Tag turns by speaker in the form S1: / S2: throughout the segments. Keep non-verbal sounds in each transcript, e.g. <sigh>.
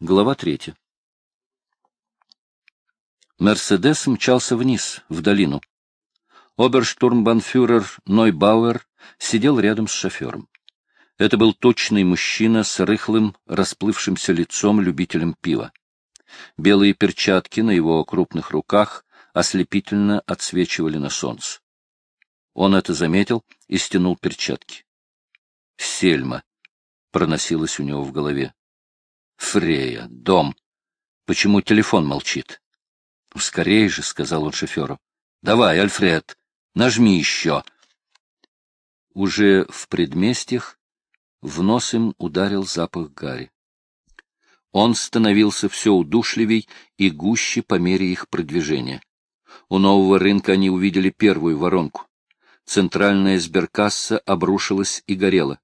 S1: Глава третья. Мерседес мчался вниз, в долину. Оберштурмбанфюрер Нойбауэр сидел рядом с шофером. Это был точный мужчина с рыхлым, расплывшимся лицом любителем пива. Белые перчатки на его крупных руках ослепительно отсвечивали на солнце. Он это заметил и стянул перчатки. «Сельма!» — проносилось у него в голове. Фрея, дом. Почему телефон молчит? Скорей же, — сказал он шоферу. — Давай, Альфред, нажми еще. Уже в предместьях в нос им ударил запах гари. Он становился все удушливей и гуще по мере их продвижения. У нового рынка они увидели первую воронку. Центральная сберкасса обрушилась и горела.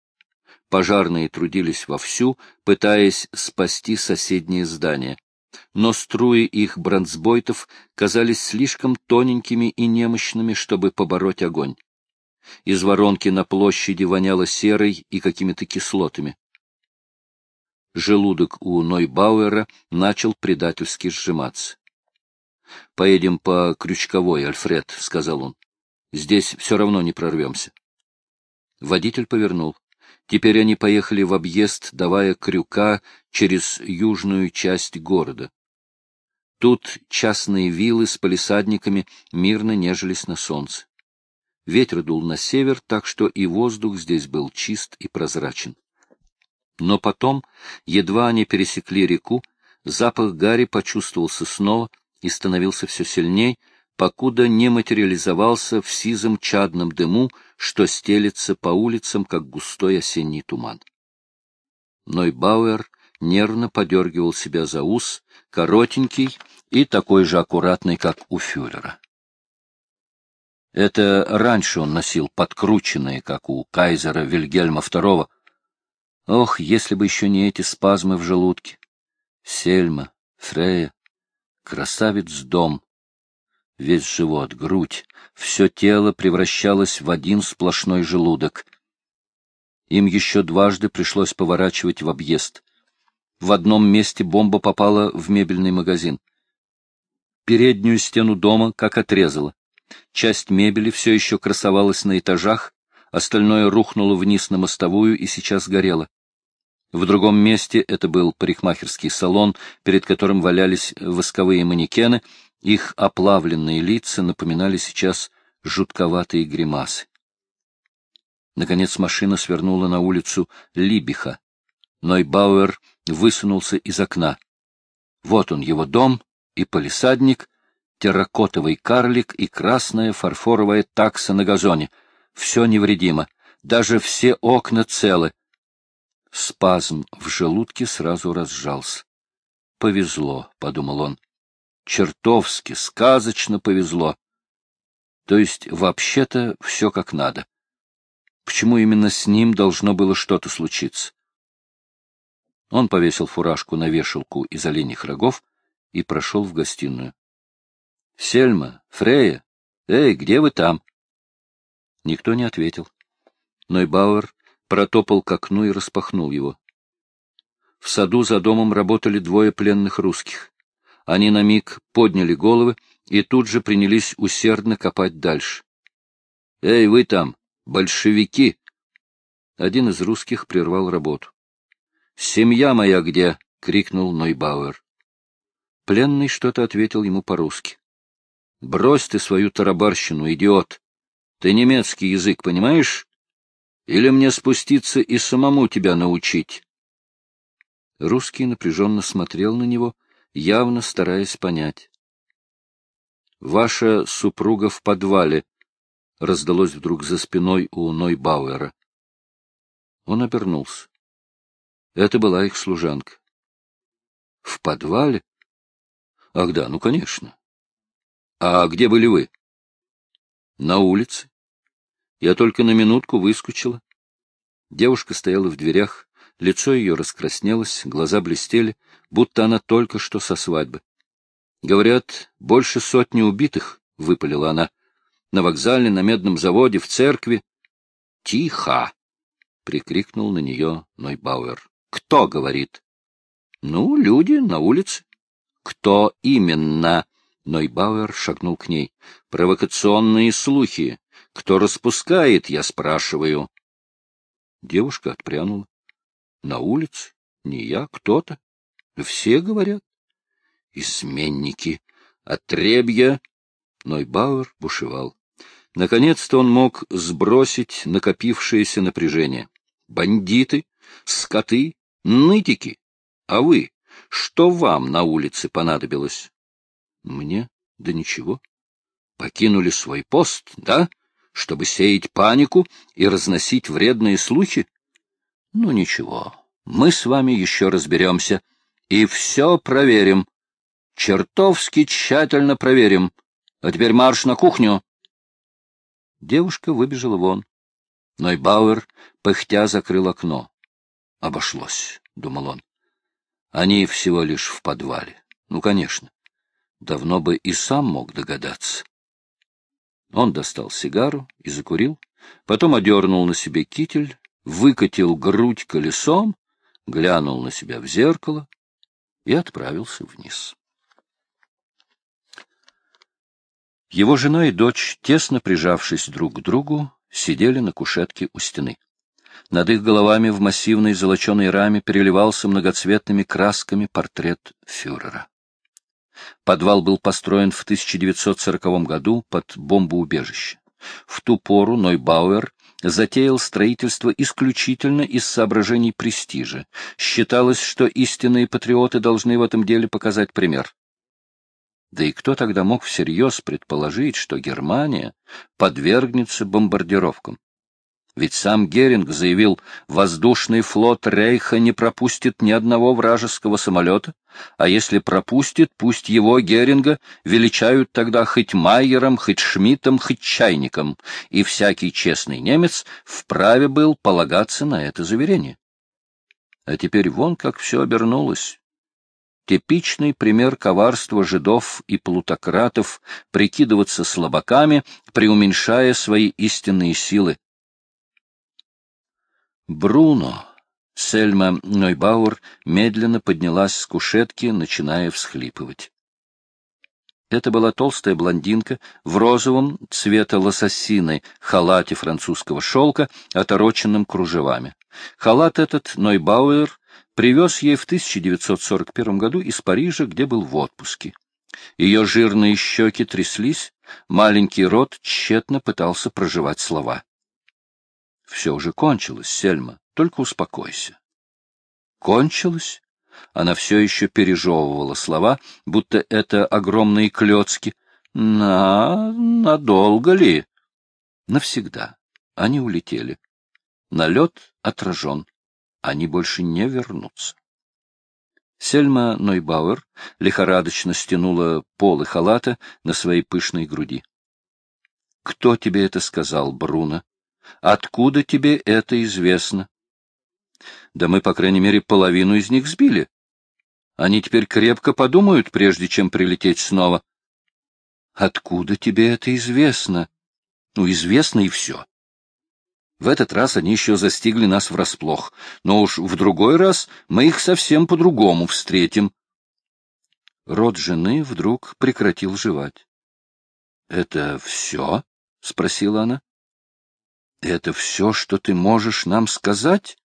S1: Пожарные трудились вовсю, пытаясь спасти соседние здания. Но струи их бронзбойтов казались слишком тоненькими и немощными, чтобы побороть огонь. Из воронки на площади воняло серой и какими-то кислотами. Желудок у Нойбауэра начал предательски сжиматься. — Поедем по Крючковой, Альфред, — сказал он. — Здесь все равно не прорвемся. Водитель повернул. Теперь они поехали в объезд, давая крюка через южную часть города. Тут частные виллы с палисадниками мирно нежились на солнце. Ветер дул на север, так что и воздух здесь был чист и прозрачен. Но потом, едва они пересекли реку, запах гари почувствовался снова и становился все сильней, покуда не материализовался в сизом чадном дыму, что стелется по улицам, как густой осенний туман. Нойбауэр нервно подергивал себя за ус, коротенький и такой же аккуратный, как у фюрера. Это раньше он носил подкрученные, как у кайзера Вильгельма II. Ох, если бы еще не эти спазмы в желудке! Сельма, Фрея, красавец дом, Весь живот, грудь, все тело превращалось в один сплошной желудок. Им еще дважды пришлось поворачивать в объезд. В одном месте бомба попала в мебельный магазин. Переднюю стену дома как отрезала. Часть мебели все еще красовалась на этажах, остальное рухнуло вниз на мостовую и сейчас горело. В другом месте это был парикмахерский салон, перед которым валялись восковые манекены — их оплавленные лица напоминали сейчас жутковатые гримасы. Наконец машина свернула на улицу Либиха. Нойбауэр высунулся из окна. Вот он, его дом и полисадник, терракотовый карлик и красная фарфоровая такса на газоне. Все невредимо, даже все окна целы. Спазм в желудке сразу разжался. «Повезло», — подумал он чертовски, сказочно повезло. То есть, вообще-то, все как надо. Почему именно с ним должно было что-то случиться? Он повесил фуражку на вешалку из оленьих рогов и прошел в гостиную. — Сельма, Фрея, эй, где вы там? Никто не ответил. Нойбауэр протопал к окну и распахнул его. В саду за домом работали двое пленных русских. Они на миг подняли головы и тут же принялись усердно копать дальше. — Эй, вы там, большевики! Один из русских прервал работу. — Семья моя где? — крикнул Нойбауэр. Пленный что-то ответил ему по-русски. — Брось ты свою тарабарщину, идиот! Ты немецкий язык понимаешь? Или мне спуститься и самому тебя научить? Русский напряженно смотрел на него, явно стараясь понять. «Ваша супруга в подвале», — раздалось вдруг за спиной у Нойбауэра. Он обернулся. Это была их служанка. «В подвале?» «Ах да, ну, конечно. А где были вы?» «На улице. Я только на минутку выскочила». Девушка стояла в дверях, лицо ее раскраснелось, глаза блестели, будто она только что со свадьбы. Говорят, больше сотни убитых, — выпалила она. На вокзале, на медном заводе, в церкви. — Тихо! — прикрикнул на нее Нойбауэр. — Кто говорит? Ну, люди на улице. Кто именно? Нойбауэр шагнул к ней. Провокационные слухи. Кто распускает, я спрашиваю. Девушка отпрянула. На улице? Не я, кто-то. Все говорят. Изменники. Отребья. Нойбауэр бушевал. Наконец-то он мог сбросить накопившееся напряжение. Бандиты, скоты, нытики. А вы? Что вам на улице понадобилось? Мне? Да ничего. Покинули свой пост, да? Чтобы сеять панику и разносить вредные слухи? Ну, ничего. Мы с вами еще разберемся. И все проверим. Чертовски тщательно проверим. А теперь марш на кухню. Девушка выбежала вон. Нойбауэр, пыхтя, закрыл окно. Обошлось, — думал он. Они всего лишь в подвале. Ну, конечно. Давно бы и сам мог догадаться. Он достал сигару и закурил, потом одернул на себе китель, выкатил грудь колесом, глянул на себя в зеркало и отправился вниз. Его жена и дочь, тесно прижавшись друг к другу, сидели на кушетке у стены. Над их головами в массивной золоченой раме переливался многоцветными красками портрет фюрера. Подвал был построен в 1940 году под бомбоубежище. В ту пору Нойбауэр затеял строительство исключительно из соображений престижа. Считалось, что истинные патриоты должны в этом деле показать пример. Да и кто тогда мог всерьез предположить, что Германия подвергнется бомбардировкам? Ведь сам Геринг заявил, воздушный флот Рейха не пропустит ни одного вражеского самолета, а если пропустит, пусть его, Геринга, величают тогда хоть Майером, хоть Шмидтом, хоть Чайником, и всякий честный немец вправе был полагаться на это заверение. А теперь вон как все обернулось. Типичный пример коварства жидов и плутократов прикидываться слабаками, преуменьшая свои истинные силы. Бруно, Сельма Нойбауэр медленно поднялась с кушетки, начиная всхлипывать. Это была толстая блондинка в розовом цвета лососины халате французского шелка, отороченном кружевами. Халат этот Нойбауэр привез ей в 1941 году из Парижа, где был в отпуске. Ее жирные щеки тряслись, маленький рот тщетно пытался проживать слова. — Все уже кончилось, Сельма, только успокойся. — Кончилось? Она все еще пережевывала слова, будто это огромные клетки. На... надолго ли? Навсегда. Они улетели. Налет отражен они больше не вернутся. Сельма Нойбауэр лихорадочно стянула полы халата на своей пышной груди. — Кто тебе это сказал, Бруно? Откуда тебе это известно? — Да мы, по крайней мере, половину из них сбили. Они теперь крепко подумают, прежде чем прилететь снова. — Откуда тебе это известно? — Ну, известно и все. В этот раз они еще застигли нас врасплох, но уж в другой раз мы их совсем по-другому встретим. Рот жены вдруг прекратил жевать. — Это все? — спросила она. — Это все, что ты можешь нам сказать?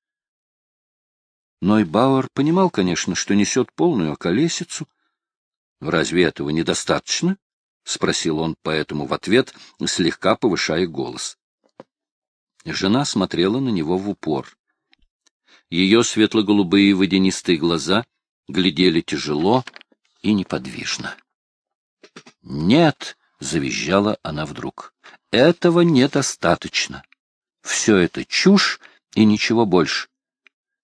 S1: Нойбауэр понимал, конечно, что несет полную околесицу. — Разве этого недостаточно? — спросил он поэтому в ответ, слегка повышая голос. Жена смотрела на него в упор. Ее светло-голубые водянистые глаза глядели тяжело и неподвижно. «Нет!» — завизжала она вдруг. «Этого недостаточно. Все это чушь и ничего больше.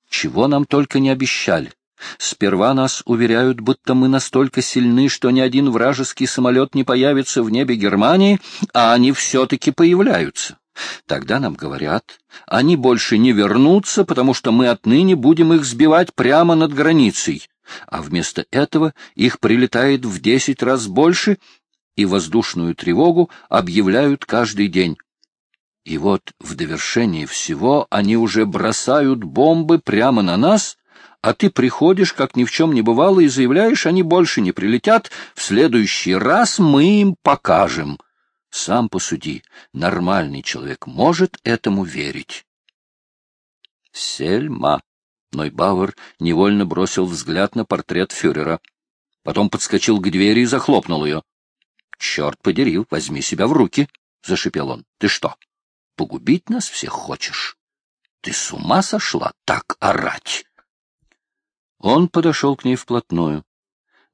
S1: Чего нам только не обещали. Сперва нас уверяют, будто мы настолько сильны, что ни один вражеский самолет не появится в небе Германии, а они все-таки появляются. Тогда нам говорят, они больше не вернутся, потому что мы отныне будем их сбивать прямо над границей. А вместо этого их прилетает в десять раз больше, и воздушную тревогу объявляют каждый день. И вот в довершении всего они уже бросают бомбы прямо на нас, А ты приходишь, как ни в чем не бывало, и заявляешь, они больше не прилетят, в следующий раз мы им покажем. Сам посуди, нормальный человек может этому верить. Сельма. Нойбауэр невольно бросил взгляд на портрет фюрера. Потом подскочил к двери и захлопнул ее. — Черт подери, возьми себя в руки, — зашипел он. — Ты что, погубить нас всех хочешь? Ты с ума сошла так орать? Он подошел к ней вплотную.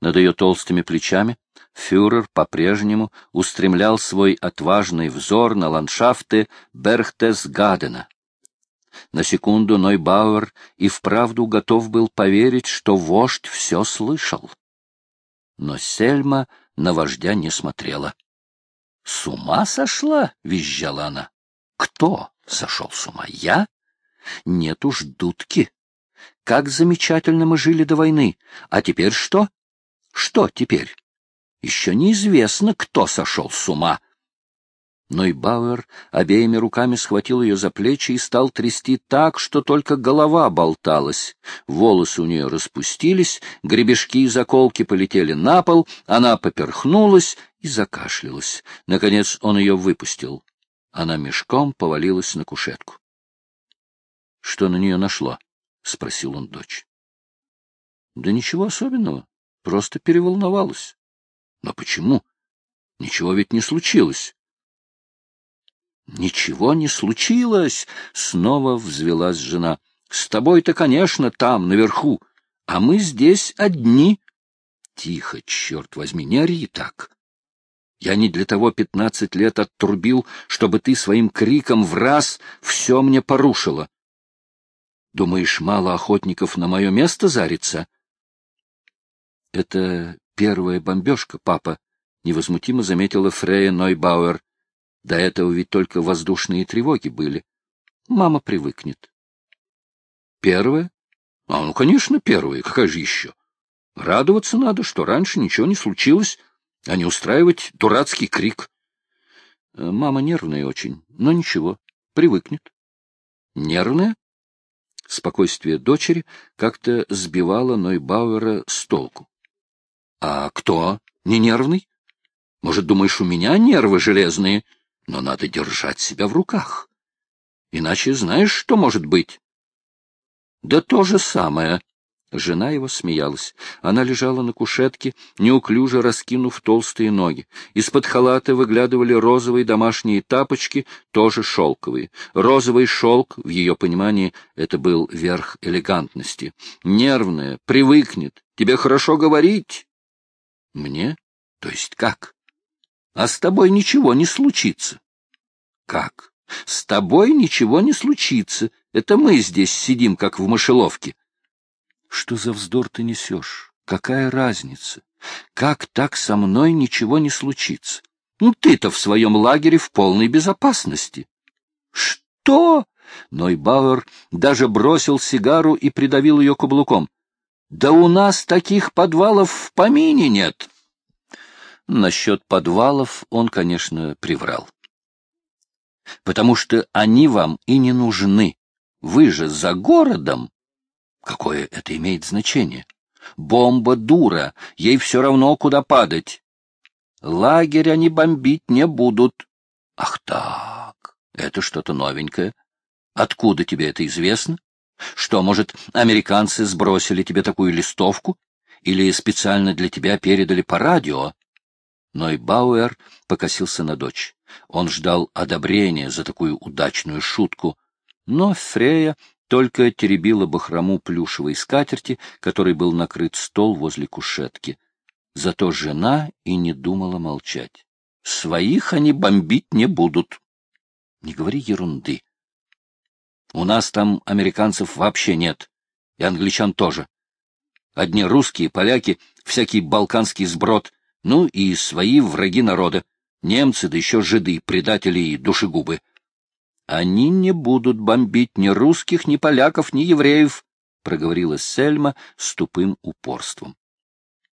S1: Над ее толстыми плечами фюрер по-прежнему устремлял свой отважный взор на ландшафты Берхтесгадена. На секунду Нойбауэр и вправду готов был поверить, что вождь все слышал. Но Сельма на вождя не смотрела. — С ума сошла? — визжала она. — Кто сошел с ума? Я? Нет уж, дудки. Как замечательно мы жили до войны. А теперь что? Что теперь? Еще неизвестно, кто сошел с ума. Но и Бауэр обеими руками схватил ее за плечи и стал трясти так, что только голова болталась. Волосы у нее распустились, гребешки и заколки полетели на пол, она поперхнулась и закашлялась. Наконец он ее выпустил. Она мешком повалилась на кушетку. — Что на нее нашло? — спросил он дочь. — Да ничего особенного, просто переволновалась. — Но почему? Ничего ведь не случилось. — Ничего не случилось! — снова взвелась жена. — С тобой-то, конечно, там, наверху, а мы здесь одни. — Тихо, черт возьми, не ори так. Я не для того пятнадцать лет оттрубил, чтобы ты своим криком в раз все мне порушила. Думаешь, мало охотников на мое место зарится? — Это первая бомбежка, папа, — невозмутимо заметила Фрея Нойбауэр. До этого ведь только воздушные тревоги были. Мама привыкнет. — Первая? А, ну, конечно, первая. Какая же еще? Радоваться надо, что раньше ничего не случилось, а не устраивать дурацкий крик. Мама нервная очень, но ничего, привыкнет. Нервная? Спокойствие дочери как-то сбивало Нойбауэра с толку. — А кто? Не нервный? Может, думаешь, у меня нервы железные? Но надо держать себя в руках. Иначе знаешь, что может быть? — Да то же самое, Жена его смеялась. Она лежала на кушетке, неуклюже раскинув толстые ноги. Из-под халата выглядывали розовые домашние тапочки, тоже шелковые. Розовый шелк, в ее понимании, это был верх элегантности. Нервная, привыкнет. Тебе хорошо говорить? Мне? То есть как? А с тобой ничего не случится. Как? С тобой ничего не случится. Это мы здесь сидим, как в мышеловке. Что за вздор ты несешь? Какая разница? Как так со мной ничего не случится? Ну, ты-то в своем лагере в полной безопасности. Что? Нойбауэр даже бросил сигару и придавил ее каблуком. Да у нас таких подвалов в помине нет. Насчет подвалов он, конечно, приврал. Потому что они вам и не нужны. Вы же за городом. Какое это имеет значение? Бомба дура, ей все равно, куда падать. Лагерь они бомбить не будут. Ах так, это что-то новенькое. Откуда тебе это известно? Что, может, американцы сбросили тебе такую листовку? Или специально для тебя передали по радио? Но и Бауэр покосился на дочь. Он ждал одобрения за такую удачную шутку. Но Фрея только теребила бахрому плюшевой скатерти, которой был накрыт стол возле кушетки. Зато жена и не думала молчать. Своих они бомбить не будут. Не говори ерунды. У нас там американцев вообще нет, и англичан тоже. Одни русские, поляки, всякий балканский сброд, ну и свои враги народа, немцы, да еще жиды, предатели и душегубы. Они не будут бомбить ни русских, ни поляков, ни евреев, — проговорила Сельма с тупым упорством.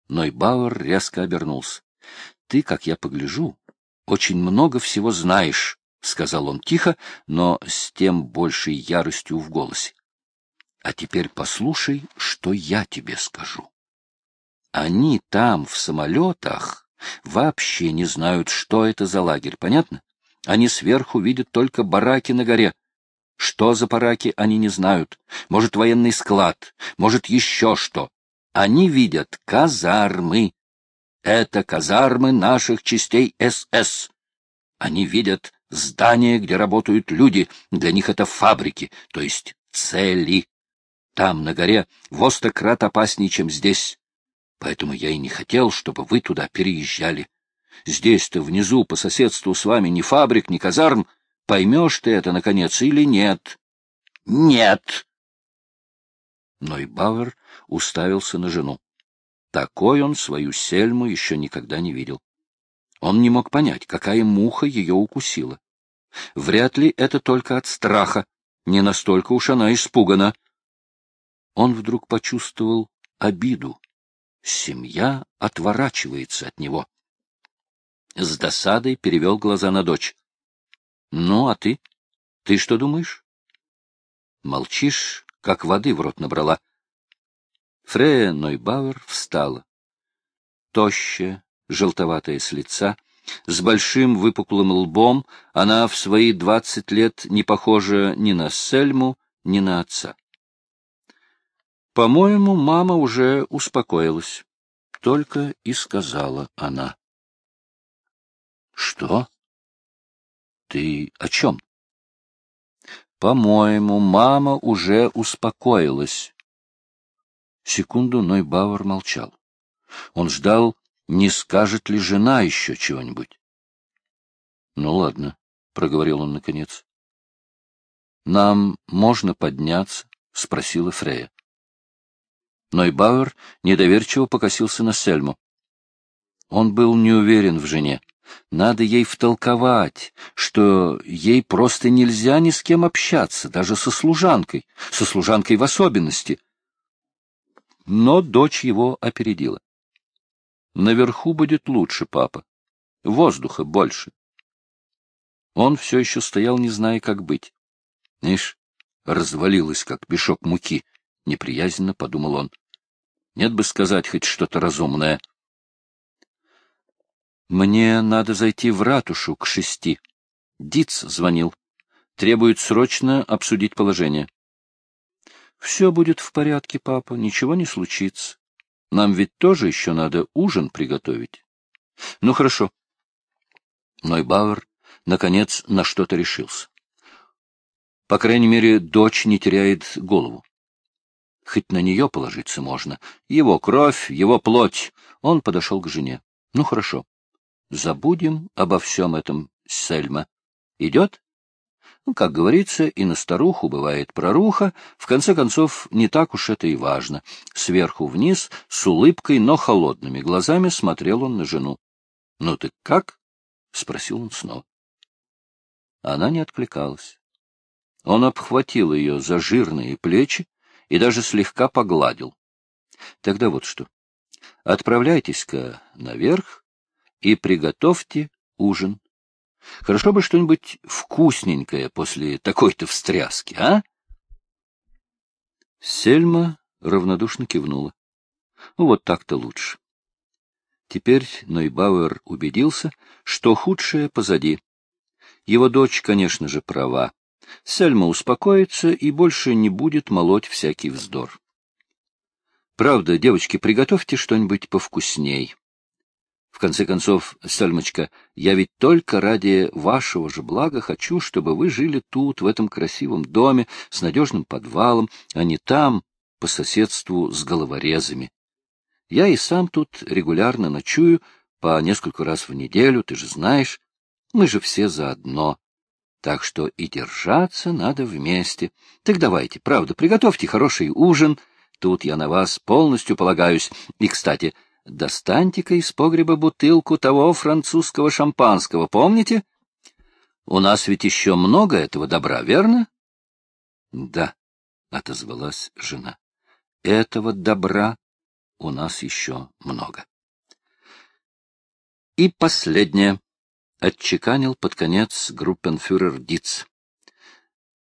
S1: Нойбауэр резко обернулся. — Ты, как я погляжу, очень много всего знаешь, — сказал он тихо, но с тем большей яростью в голосе. А теперь послушай, что я тебе скажу. Они там, в самолетах, вообще не знают, что это за лагерь, понятно? Они сверху видят только бараки на горе. Что за бараки, они не знают. Может, военный склад, может, еще что. Они видят казармы. Это казармы наших частей СС. Они видят здания, где работают люди. Для них это фабрики, то есть цели. Там, на горе, востократ опаснее, чем здесь. Поэтому я и не хотел, чтобы вы туда переезжали. Здесь-то внизу, по соседству с вами, ни фабрик, ни казарм. Поймешь ты это, наконец, или нет? Нет! Но и Бауэр уставился на жену. Такой он свою Сельму еще никогда не видел. Он не мог понять, какая муха ее укусила. Вряд ли это только от страха, не настолько уж она испугана. Он вдруг почувствовал обиду. Семья отворачивается от него. С досадой перевел глаза на дочь. — Ну, а ты? Ты что думаешь? Молчишь, как воды в рот набрала. Фрея Нойбауэр встала. Тощая, желтоватая с лица, с большим выпуклым лбом, она в свои двадцать лет не похожа ни на Сельму, ни на отца. По-моему, мама уже успокоилась. Только и сказала она. — Что? Ты о чем? — По-моему, мама уже успокоилась. Секунду Нойбауэр молчал. Он ждал, не скажет ли жена еще чего-нибудь. — Ну, ладно, — проговорил он наконец. — Нам можно подняться? — спросила Фрея. Нойбауэр недоверчиво покосился на Сельму. Он был не уверен в жене. Надо ей втолковать, что ей просто нельзя ни с кем общаться, даже со служанкой, со служанкой в особенности. Но дочь его опередила. Наверху будет лучше, папа. Воздуха больше. Он все еще стоял, не зная, как быть. Ишь, развалилась, как мешок муки, — неприязненно подумал он. Нет бы сказать хоть что-то разумное. Мне надо зайти в ратушу к шести. Диц звонил. Требует срочно обсудить положение. Все будет в порядке, папа, ничего не случится. Нам ведь тоже еще надо ужин приготовить. Ну, хорошо. Нойбауэр, наконец, на что-то решился. По крайней мере, дочь не теряет голову. Хоть на нее положиться можно. Его кровь, его плоть. Он подошел к жене. Ну, хорошо. Забудем обо всем этом, Сельма. Идет? Ну, как говорится, и на старуху бывает проруха. В конце концов, не так уж это и важно. Сверху вниз, с улыбкой, но холодными глазами смотрел он на жену. — Ну ты как? — спросил он снова. Она не откликалась. Он обхватил ее за жирные плечи, и даже слегка погладил. Тогда вот что. Отправляйтесь-ка наверх и приготовьте ужин. Хорошо бы что-нибудь вкусненькое после такой-то встряски, а? Сельма равнодушно кивнула. Ну, вот так-то лучше. Теперь Нойбауэр убедился, что худшее позади. Его дочь, конечно же, права. Сельма успокоится и больше не будет молоть всякий вздор. Правда, девочки, приготовьте что-нибудь повкусней. В конце концов, Сельмочка, я ведь только ради вашего же блага хочу, чтобы вы жили тут, в этом красивом доме, с надежным подвалом, а не там, по соседству с головорезами. Я и сам тут регулярно ночую, по несколько раз в неделю, ты же знаешь. Мы же все заодно. Так что и держаться надо вместе. Так давайте, правда, приготовьте хороший ужин. Тут я на вас полностью полагаюсь. И, кстати, достаньте-ка из погреба бутылку того французского шампанского, помните? У нас ведь еще много этого добра, верно? — Да, — отозвалась жена. — Этого добра у нас еще много. И последнее отчеканил под конец группенфюрер Диц.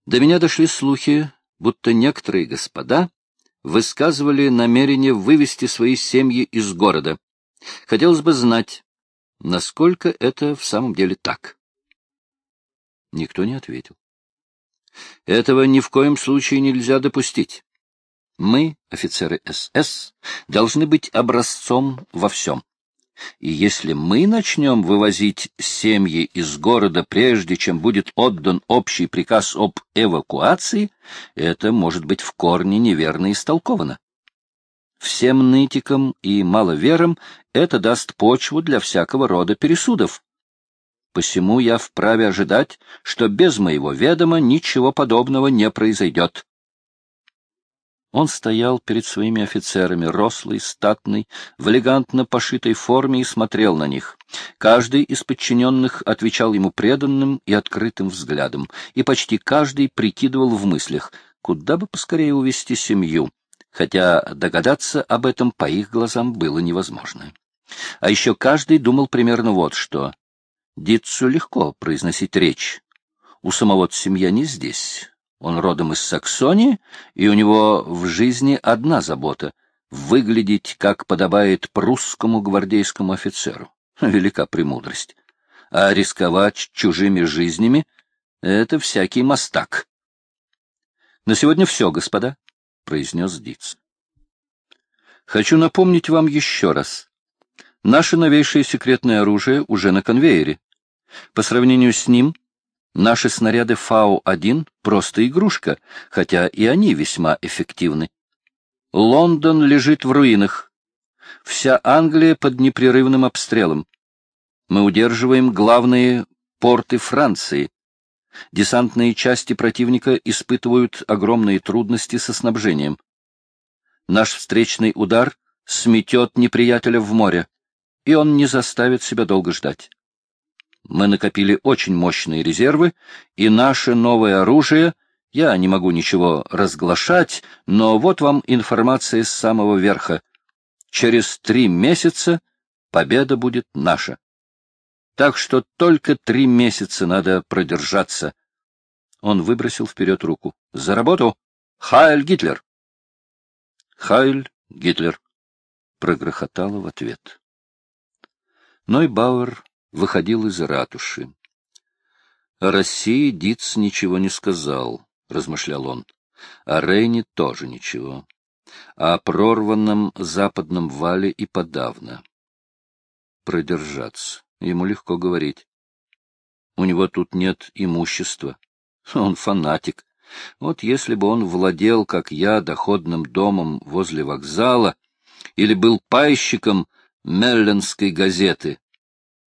S1: До меня дошли слухи, будто некоторые господа высказывали намерение вывести свои семьи из города. Хотелось бы знать, насколько это в самом деле так. Никто не ответил. Этого ни в коем случае нельзя допустить. Мы, офицеры СС, должны быть образцом во всем. И если мы начнем вывозить семьи из города, прежде чем будет отдан общий приказ об эвакуации, это может быть в корне неверно истолковано. Всем нытикам и маловерам это даст почву для всякого рода пересудов. Посему я вправе ожидать, что без моего ведома ничего подобного не произойдет. Он стоял перед своими офицерами, рослый, статный, в элегантно пошитой форме и смотрел на них. Каждый из подчиненных отвечал ему преданным и открытым взглядом, и почти каждый прикидывал в мыслях, куда бы поскорее увести семью, хотя догадаться об этом по их глазам было невозможно. А еще каждый думал примерно вот что. Дитцу легко произносить речь. У самого семья не здесь, он родом из Саксонии, и у него в жизни одна забота — выглядеть, как подобает прусскому гвардейскому офицеру. <laughs> Велика премудрость. А рисковать чужими жизнями — это всякий мастак. — На сегодня все, господа, — произнес Диц. — Хочу напомнить вам еще раз. Наше новейшее секретное оружие уже на конвейере. По сравнению с ним Наши снаряды Фау-1 — просто игрушка, хотя и они весьма эффективны. Лондон лежит в руинах. Вся Англия под непрерывным обстрелом. Мы удерживаем главные порты Франции. Десантные части противника испытывают огромные трудности со снабжением. Наш встречный удар сметет неприятеля в море, и он не заставит себя долго ждать. Мы накопили очень мощные резервы, и наше новое оружие, я не могу ничего разглашать, но вот вам информация с самого верха. Через три месяца победа будет наша. Так что только три месяца надо продержаться. Он выбросил вперед руку. За работу! Хайль Гитлер! Хайль Гитлер! Прогрохотало в ответ. Ной Бауэр выходил из ратуши. О России Диц ничего не сказал, — размышлял он. О Рейне тоже ничего. О прорванном западном вале и подавно. Продержаться. Ему легко говорить. У него тут нет имущества. Он фанатик. Вот если бы он владел, как я, доходным домом возле вокзала или был пайщиком Мелленской газеты,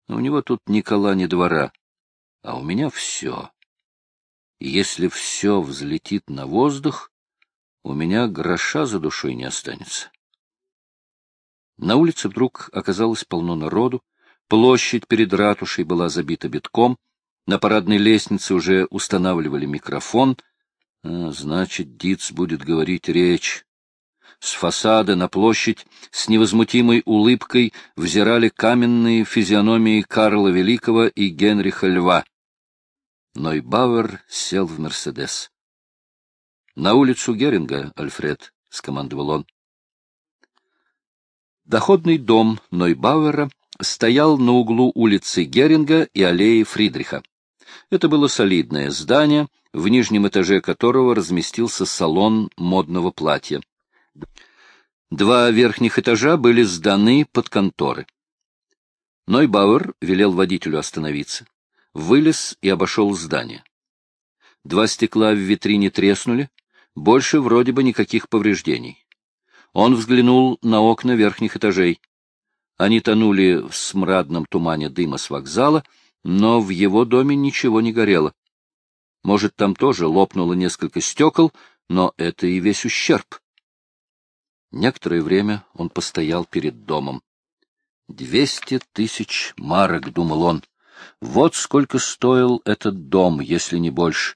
S1: у него тут ни кола, ни двора, а у меня все. И если все взлетит на воздух, у меня гроша за душой не останется. На улице вдруг оказалось полно народу, площадь перед ратушей была забита битком, на парадной лестнице уже устанавливали микрофон. А, значит, Диц будет говорить речь. С фасада на площадь с невозмутимой улыбкой взирали каменные физиономии Карла Великого и Генриха Льва. Нойбауэр сел в «Мерседес». — На улицу Геринга, Альфред, — скомандовал он. Доходный дом Нойбауэра стоял на углу улицы Геринга и аллеи Фридриха. Это было солидное здание, в нижнем этаже которого разместился салон модного платья. Два верхних этажа были сданы под конторы. Нойбауэр велел водителю остановиться, вылез и обошел здание. Два стекла в витрине треснули, больше вроде бы никаких повреждений. Он взглянул на окна верхних этажей. Они тонули в смрадном тумане дыма с вокзала, но в его доме ничего не горело. Может, там тоже лопнуло несколько стекол, но это и весь ущерб. Некоторое время он постоял перед домом. «Двести тысяч марок», — думал он. «Вот сколько стоил этот дом, если не больше.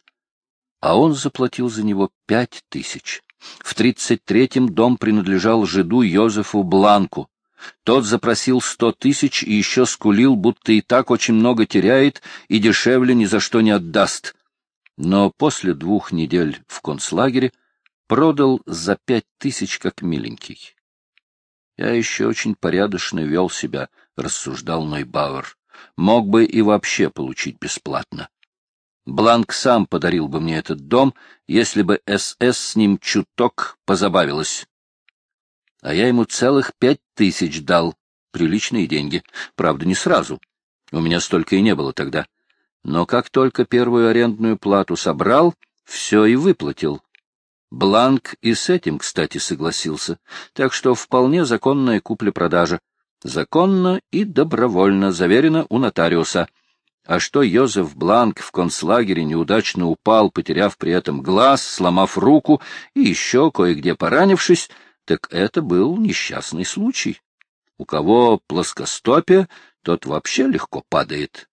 S1: А он заплатил за него пять тысяч. В тридцать третьем дом принадлежал жиду Йозефу Бланку. Тот запросил сто тысяч и еще скулил, будто и так очень много теряет и дешевле ни за что не отдаст. но после двух недель в концлагере продал за пять тысяч как миленький. Я еще очень порядочно вел себя, — рассуждал Нойбауэр. Мог бы и вообще получить бесплатно. Бланк сам подарил бы мне этот дом, если бы СС с ним чуток позабавилась. А я ему целых пять тысяч дал. Приличные деньги. Правда, не сразу. У меня столько и не было тогда. Но как только первую арендную плату собрал, все и выплатил. Бланк и с этим, кстати, согласился, так что вполне законная купля-продажа. Законно и добровольно заверено у нотариуса. А что Йозеф Бланк в концлагере неудачно упал, потеряв при этом глаз, сломав руку и еще кое-где поранившись, так это был несчастный случай. У кого плоскостопие, тот вообще легко падает.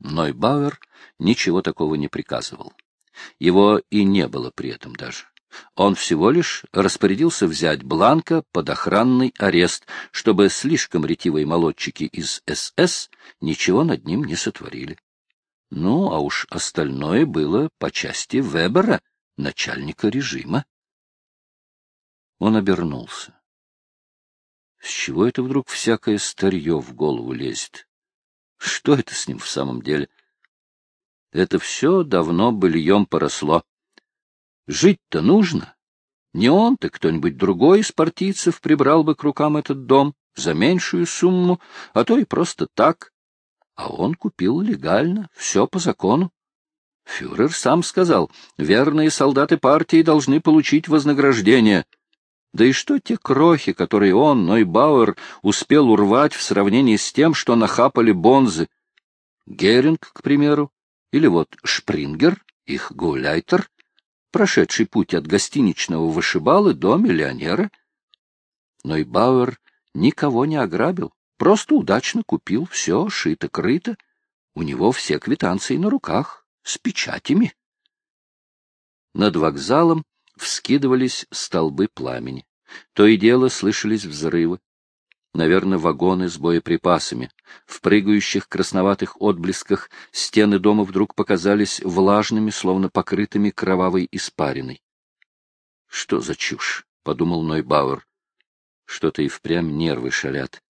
S1: Нойбауэр ничего такого не приказывал. Его и не было при этом даже. Он всего лишь распорядился взять Бланка под охранный арест, чтобы слишком ретивые молодчики из СС ничего над ним не сотворили. Ну, а уж остальное было по части Вебера, начальника режима. Он обернулся. С чего это вдруг всякое старье в голову лезет? Что это с ним в самом деле? Это все давно быльем поросло. Жить-то нужно. Не он, то кто-нибудь другой из партийцев прибрал бы к рукам этот дом за меньшую сумму, а то и просто так. А он купил легально, все по закону. Фюрер сам сказал, верные солдаты партии должны получить вознаграждение. Да и что те крохи, которые он, Нойбауэр, успел урвать в сравнении с тем, что нахапали бонзы? Геринг, к примеру, или вот Шпрингер, их гауляйтер, прошедший путь от гостиничного вышибалы до миллионера. Но и Бауэр никого не ограбил, просто удачно купил все шито-крыто. У него все квитанции на руках, с печатями. Над вокзалом вскидывались столбы пламени. То и дело слышались взрывы наверное, вагоны с боеприпасами. В прыгающих красноватых отблесках стены дома вдруг показались влажными, словно покрытыми кровавой испариной. — Что за чушь? — подумал Нойбауэр. — Что-то и впрямь нервы шалят.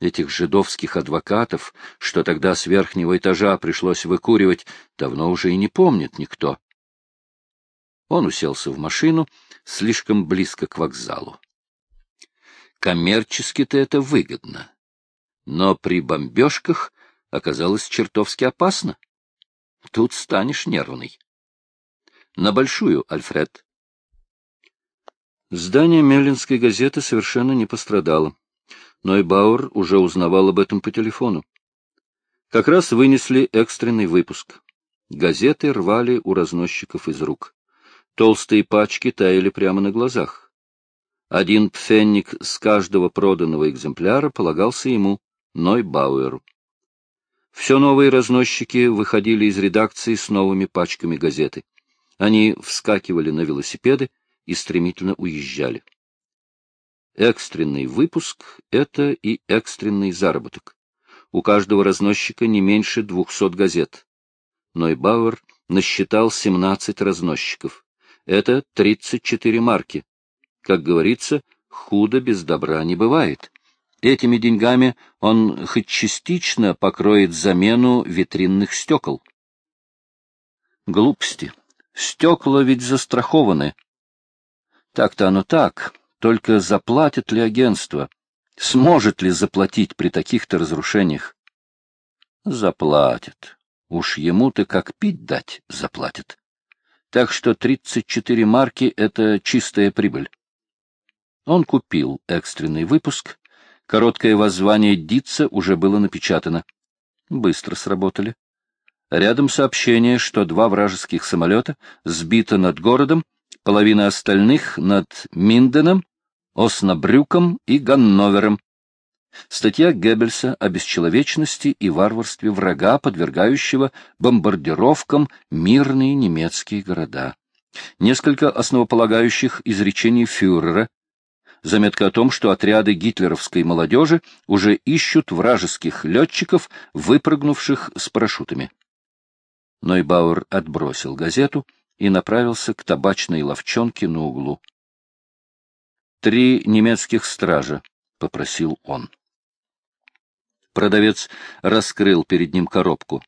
S1: Этих жидовских адвокатов, что тогда с верхнего этажа пришлось выкуривать, давно уже и не помнит никто. Он уселся в машину, слишком близко к вокзалу. Коммерчески-то это выгодно. Но при бомбежках оказалось чертовски опасно. Тут станешь нервный. На большую, Альфред. Здание Меллинской газеты совершенно не пострадало. Но и Бауэр уже узнавал об этом по телефону. Как раз вынесли экстренный выпуск. Газеты рвали у разносчиков из рук. Толстые пачки таяли прямо на глазах. Один пфенник с каждого проданного экземпляра полагался ему, Нойбауэру. Все новые разносчики выходили из редакции с новыми пачками газеты. Они вскакивали на велосипеды и стремительно уезжали. Экстренный выпуск — это и экстренный заработок. У каждого разносчика не меньше двухсот газет. Нойбауэр насчитал 17 разносчиков. Это 34 марки, как говорится, худо без добра не бывает. Этими деньгами он хоть частично покроет замену витринных стекол. Глупости. Стекла ведь застрахованы. Так-то оно так, только заплатит ли агентство? Сможет ли заплатить при таких-то разрушениях? Заплатит. Уж ему-то как пить дать заплатит. Так что 34 марки — это чистая прибыль. Он купил экстренный выпуск. Короткое воззвание Дитца уже было напечатано. Быстро сработали. Рядом сообщение, что два вражеских самолета сбито над городом, половина остальных над Минденом, Оснабрюком и Ганновером. Статья Геббельса о бесчеловечности и варварстве врага, подвергающего бомбардировкам мирные немецкие города. Несколько основополагающих изречений фюрера, заметка о том, что отряды гитлеровской молодежи уже ищут вражеских летчиков, выпрыгнувших с парашютами. Нойбауэр отбросил газету и направился к табачной ловчонке на углу. «Три немецких стража», — попросил он. Продавец раскрыл перед ним коробку.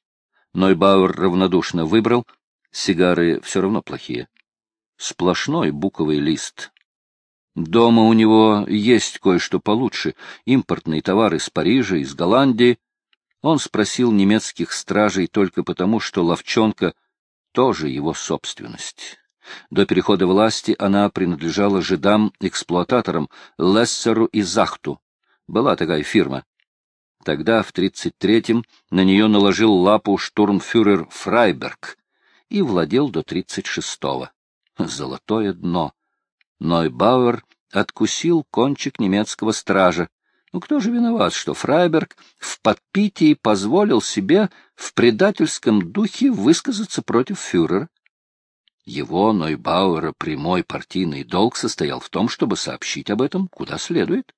S1: Нойбауэр равнодушно выбрал. Сигары все равно плохие. Сплошной буковый лист. Дома у него есть кое-что получше. Импортный товар из Парижа, из Голландии. Он спросил немецких стражей только потому, что ловчонка тоже его собственность. До перехода власти она принадлежала жидам-эксплуататорам Лессеру и Захту. Была такая фирма. Тогда, в 33-м, на нее наложил лапу штурмфюрер Фрайберг и владел до 36-го. Золотое дно. Нойбауэр откусил кончик немецкого стража. Ну, кто же виноват, что Фрайберг в подпитии позволил себе в предательском духе высказаться против фюрера? Его, Нойбауэра, прямой партийный долг состоял в том, чтобы сообщить об этом куда следует.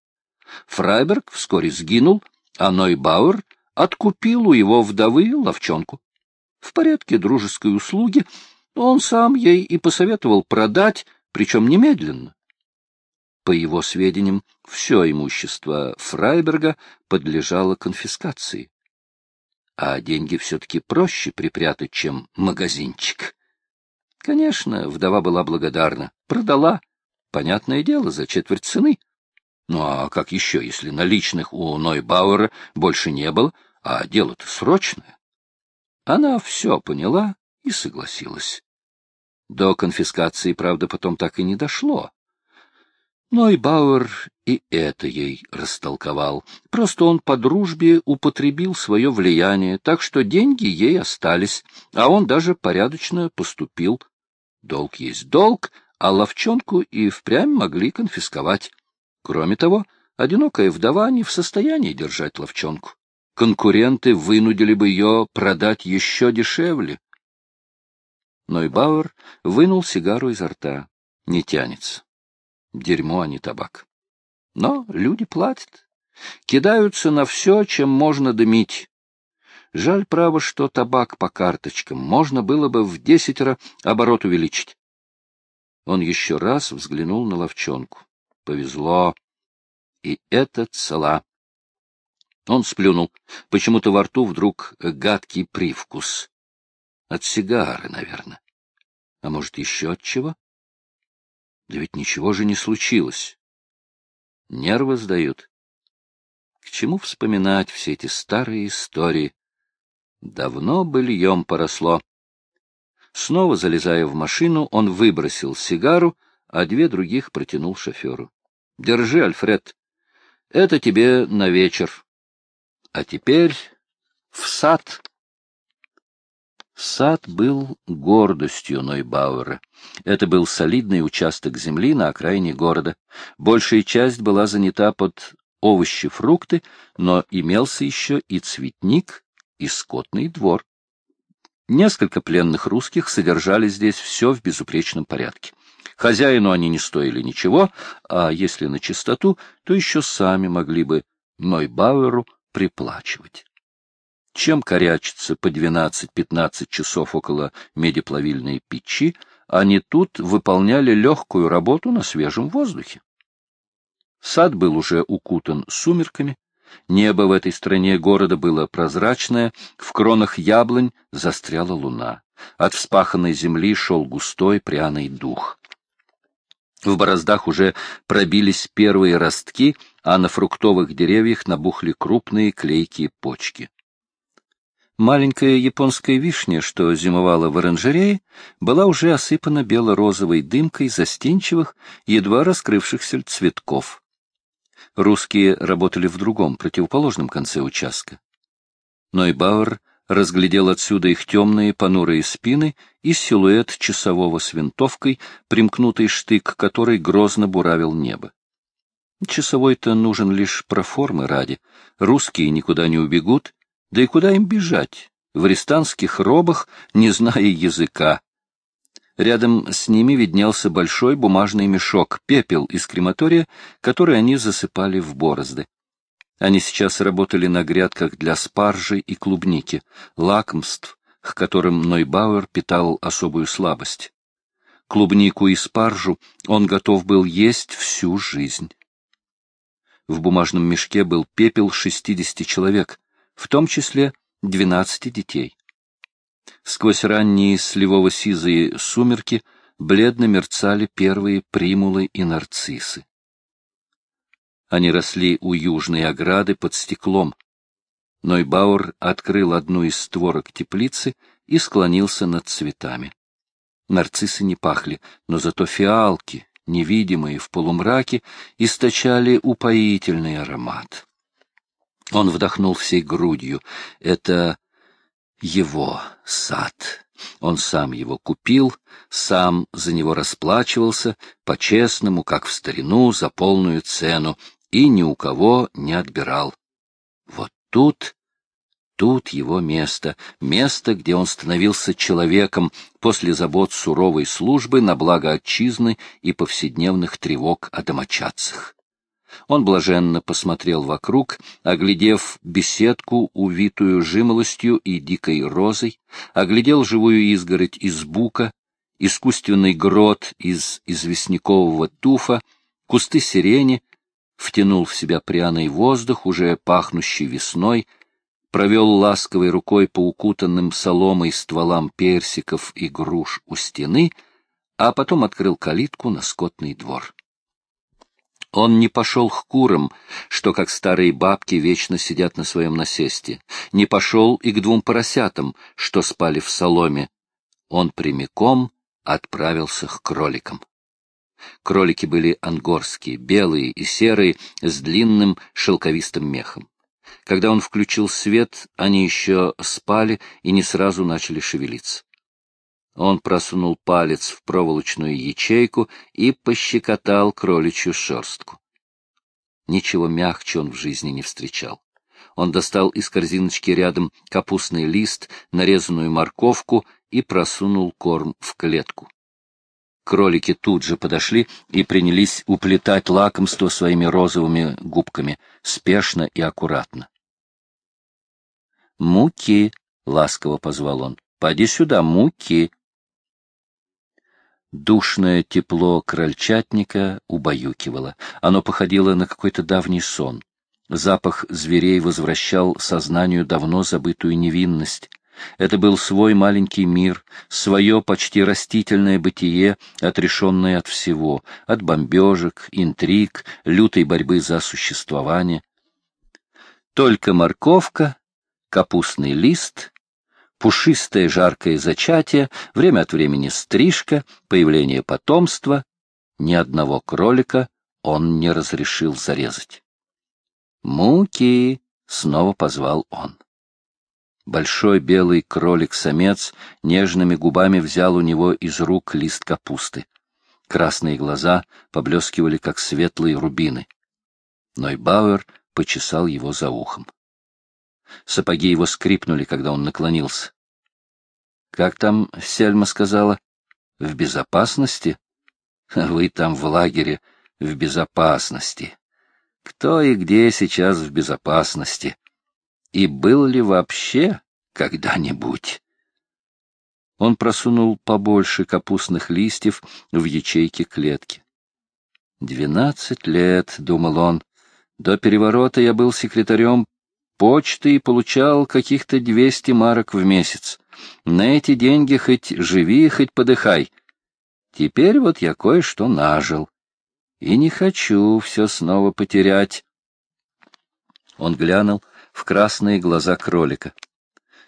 S1: Фрайберг вскоре сгинул, а Нойбауэр откупил у его вдовы ловчонку. В порядке дружеской услуги он сам ей и посоветовал продать, причем немедленно. По его сведениям, все имущество Фрайберга подлежало конфискации. А деньги все-таки проще припрятать, чем магазинчик. Конечно, вдова была благодарна. Продала. Понятное дело, за четверть цены. Ну а как еще, если наличных у Нойбауэра больше не было, а дело-то срочное? Она все поняла и согласилась. До конфискации, правда, потом так и не дошло. Но и Бауэр и это ей растолковал. Просто он по дружбе употребил свое влияние, так что деньги ей остались, а он даже порядочно поступил. Долг есть долг, а ловчонку и впрямь могли конфисковать. Кроме того, одинокая вдова не в состоянии держать ловчонку. Конкуренты вынудили бы ее продать еще дешевле. Нойбауэр вынул сигару изо рта. Не тянется. Дерьмо, а не табак. Но люди платят. Кидаются на все, чем можно дымить. Жаль, право, что табак по карточкам можно было бы в десятеро оборот увеличить. Он еще раз взглянул на ловчонку. Повезло. И это цела. Он сплюнул. Почему-то во рту вдруг гадкий привкус. От сигары, наверное. А может, еще от чего? Да ведь ничего же не случилось. Нервы сдают. К чему вспоминать все эти старые истории? Давно быльем поросло. Снова залезая в машину, он выбросил сигару, а две других протянул шоферу. — Держи, Альфред. Это тебе на вечер. А теперь в сад. Сад был гордостью Нойбауэра. Это был солидный участок земли на окраине города. Большая часть была занята под овощи-фрукты, но имелся еще и цветник, и скотный двор. Несколько пленных русских содержали здесь все в безупречном порядке. Хозяину они не стоили ничего, а если на чистоту, то еще сами могли бы Нойбауэру приплачивать чем корячиться по 12-15 часов около медиплавильной печи, они тут выполняли легкую работу на свежем воздухе. Сад был уже укутан сумерками, небо в этой стране города было прозрачное, в кронах яблонь застряла луна. От вспаханной земли шел густой пряный дух. В бороздах уже пробились первые ростки, а на фруктовых деревьях набухли крупные клейкие почки. Маленькая японская вишня, что зимовала в оранжерее, была уже осыпана бело-розовой дымкой застенчивых, едва раскрывшихся цветков. Русские работали в другом, противоположном конце участка. Нойбауэр разглядел отсюда их темные понурые спины и силуэт часового с винтовкой, примкнутый штык, который грозно буравил небо. Часовой-то нужен лишь проформы ради. Русские никуда не убегут, да и куда им бежать? В арестанских робах, не зная языка. Рядом с ними виднелся большой бумажный мешок, пепел из крематория, который они засыпали в борозды. Они сейчас работали на грядках для спаржи и клубники, лакомств, к которым Нойбауэр питал особую слабость. Клубнику и спаржу он готов был есть всю жизнь. В бумажном мешке был пепел шестидесяти человек, в том числе двенадцати детей. Сквозь ранние сливово-сизые сумерки бледно мерцали первые примулы и нарциссы. Они росли у южной ограды под стеклом. Нойбаур открыл одну из створок теплицы и склонился над цветами. Нарциссы не пахли, но зато фиалки, невидимые в полумраке, источали упоительный аромат. Он вдохнул всей грудью. Это его сад. Он сам его купил, сам за него расплачивался, по-честному, как в старину, за полную цену, и ни у кого не отбирал. Вот тут Тут его место, место, где он становился человеком после забот суровой службы на благо отчизны и повседневных тревог о домочадцах. Он блаженно посмотрел вокруг, оглядев беседку, увитую жимолостью и дикой розой, оглядел живую изгородь из бука, искусственный грот из известнякового туфа, кусты сирени, втянул в себя пряный воздух, уже пахнущий весной, провел ласковой рукой по укутанным соломой стволам персиков и груш у стены, а потом открыл калитку на скотный двор. Он не пошел к курам, что, как старые бабки, вечно сидят на своем насесте, не пошел и к двум поросятам, что спали в соломе. Он прямиком отправился к кроликам. Кролики были ангорские, белые и серые, с длинным шелковистым мехом. Когда он включил свет, они еще спали и не сразу начали шевелиться. Он просунул палец в проволочную ячейку и пощекотал кроличью шерстку. Ничего мягче он в жизни не встречал. Он достал из корзиночки рядом капустный лист, нарезанную морковку и просунул корм в клетку. Кролики тут же подошли и принялись уплетать лакомство своими розовыми губками, спешно и аккуратно. «Муки!» — ласково позвал он. «Поди сюда, муки!» Душное тепло крольчатника убаюкивало. Оно походило на какой-то давний сон. Запах зверей возвращал сознанию давно забытую невинность. Это был свой маленький мир, свое почти растительное бытие, отрешенное от всего, от бомбежек, интриг, лютой борьбы за существование. Только морковка, капустный лист, пушистое жаркое зачатие, время от времени стрижка, появление потомства, ни одного кролика он не разрешил зарезать. «Муки!» — снова позвал он. Большой белый кролик-самец нежными губами взял у него из рук лист капусты. Красные глаза поблескивали, как светлые рубины. Нойбауэр почесал его за ухом. Сапоги его скрипнули, когда он наклонился. — Как там Сельма сказала? — В безопасности? <laughs> — Вы там в лагере в безопасности. Кто и где сейчас в безопасности? И был ли вообще когда-нибудь? Он просунул побольше капустных листьев в ячейки клетки. «Двенадцать лет», — думал он, — «до переворота я был секретарем почты и получал каких-то двести марок в месяц. На эти деньги хоть живи, хоть подыхай. Теперь вот я кое-что нажил. И не хочу все снова потерять». Он глянул в красные глаза кролика.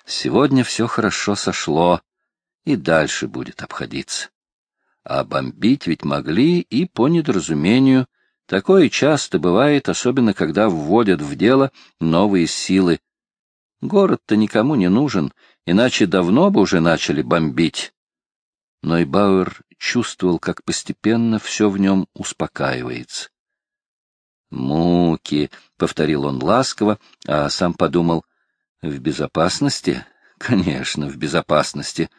S1: Сегодня все хорошо сошло, и дальше будет обходиться. А бомбить ведь могли и по недоразумению. Такое часто бывает, особенно когда вводят в дело новые силы. Город-то никому не нужен, иначе давно бы уже начали бомбить. Но и Бауэр чувствовал, как постепенно все в нем успокаивается. «Муки», — повторил он ласково, а сам подумал, «в безопасности? Конечно, в безопасности.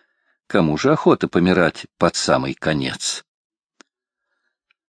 S1: Кому же охота помирать под самый конец?»